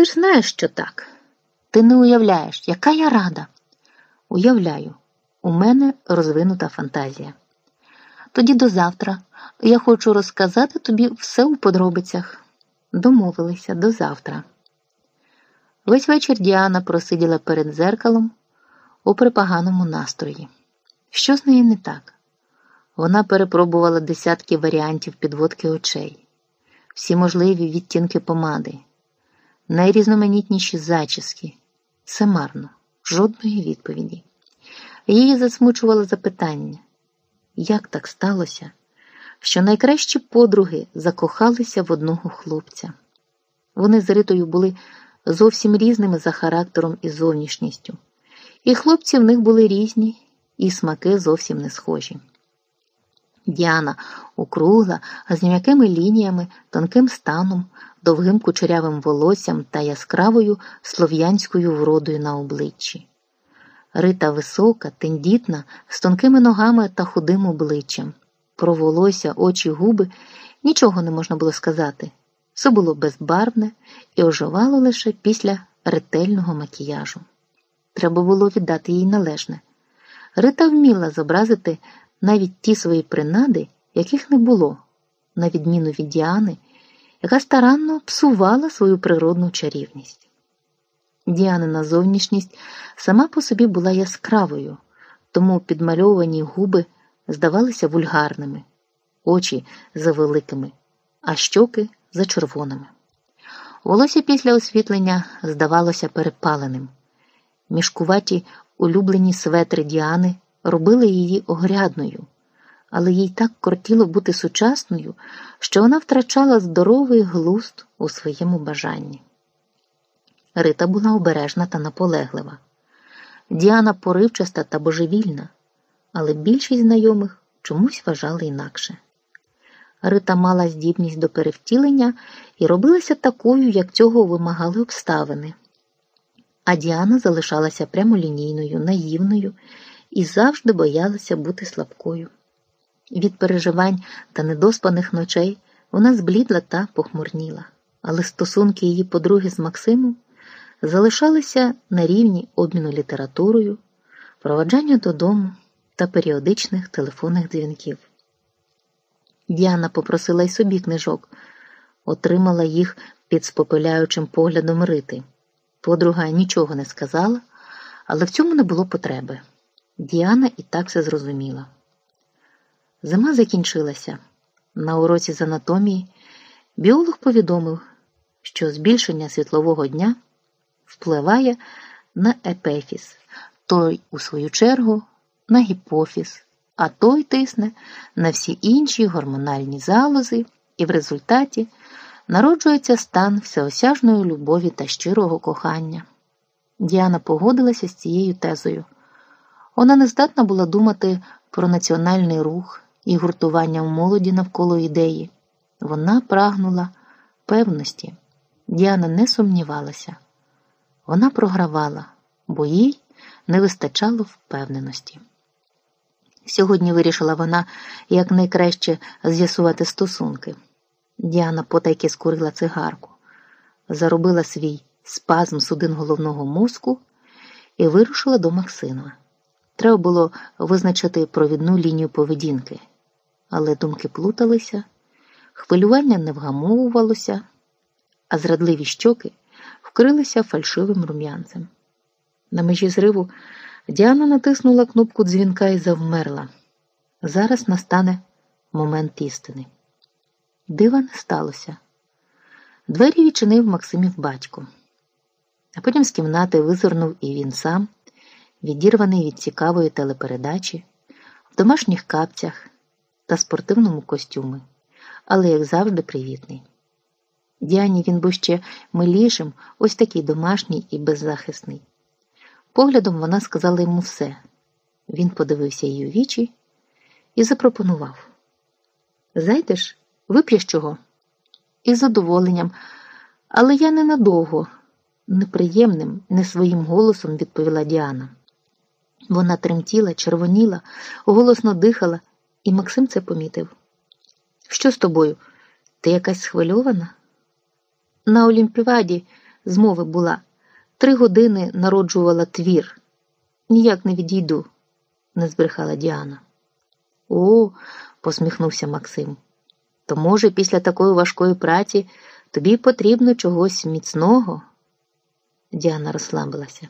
Ти ж знаєш, що так. Ти не уявляєш, яка я рада. Уявляю, у мене розвинута фантазія. Тоді до завтра я хочу розказати тобі все у подробицях. Домовилися до завтра. Весь вечір Діана просиділа перед дзеркалом у припоганому настрої. Що з нею не так? Вона перепробувала десятки варіантів підводки очей, всі можливі відтінки помади, найрізноманітніші зачіски. Все марно, жодної відповіді. Її засмучувало запитання, як так сталося, що найкращі подруги закохалися в одного хлопця. Вони з Ритою були зовсім різними за характером і зовнішністю, і хлопці в них були різні, і смаки зовсім не схожі. Діана округла, з м'якими лініями, тонким станом, довгим кучерявим волоссям та яскравою слов'янською вродою на обличчі. Рита висока, тендітна, з тонкими ногами та худим обличчям. Про волосся, очі, губи нічого не можна було сказати. Все було безбарвне і оживало лише після ретельного макіяжу. Треба було віддати їй належне. Рита вміла зобразити навіть ті свої принади, яких не було, на відміну від Діани, яка старанно псувала свою природну чарівність. Діанина зовнішність сама по собі була яскравою, тому підмальовані губи здавалися вульгарними, очі завеликими, а щоки зачервоними. Волосся після освітлення здавалося перепаленим. Мішкуваті улюблені светри Діани робили її огрядною, але їй так кортіло бути сучасною, що вона втрачала здоровий глузд у своєму бажанні. Рита була обережна та наполеглива. Діана поривчаста та божевільна, але більшість знайомих чомусь вважали інакше. Рита мала здібність до перевтілення і робилася такою, як цього вимагали обставини. А Діана залишалася прямолінійною, наївною і завжди боялася бути слабкою. Від переживань та недоспаних ночей вона зблідла та похмурніла, але стосунки її подруги з Максимом залишалися на рівні обміну літературою, проводжання додому та періодичних телефонних дзвінків. Діана попросила й собі книжок, отримала їх під спопиляючим поглядом рити. Подруга нічого не сказала, але в цьому не було потреби. Діана і так все зрозуміла. Зима закінчилася. На уроці з анатомії біолог повідомив, що збільшення світлового дня впливає на епефіс, той, у свою чергу, на гіпофіз, а той тисне на всі інші гормональні залози, і в результаті народжується стан всеосяжної любові та щирого кохання. Діана погодилася з цією тезою. Вона не здатна була думати про національний рух і гуртування в молоді навколо ідеї. Вона прагнула певності. Діана не сумнівалася. Вона програвала, бо їй не вистачало впевненості. Сьогодні вирішила вона якнайкраще з'ясувати стосунки. Діана потайки скурила цигарку, заробила свій спазм судин головного мозку і вирушила до Максима. Треба було визначити провідну лінію поведінки, але думки плуталися, хвилювання не вгамовувалося, а зрадливі щоки вкрилися фальшивим рум'янцем. На межі зриву Діана натиснула кнопку дзвінка і завмерла. Зараз настане момент істини. Дива не сталося. Двері відчинив Максимів батько, а потім з кімнати визирнув і він сам відірваний від цікавої телепередачі, в домашніх капцях та спортивному костюмі, але, як завжди, привітний. Діані він був ще милішим, ось такий домашній і беззахисний. Поглядом вона сказала йому все. Він подивився її у вічі і запропонував: Зайдеш, вип'єш чого? Із задоволенням, але я ненадовго, неприємним, не своїм голосом відповіла Діана. Вона тремтіла, червоніла, голосно дихала, і Максим це помітив. Що з тобою? Ти якась схвильована? На Олімпіаді змови була. Три години народжувала твір. Ніяк не відійду, не збрехала Діана. О, посміхнувся Максим. То, може, після такої важкої праці тобі потрібно чогось міцного? Діана розслабилася.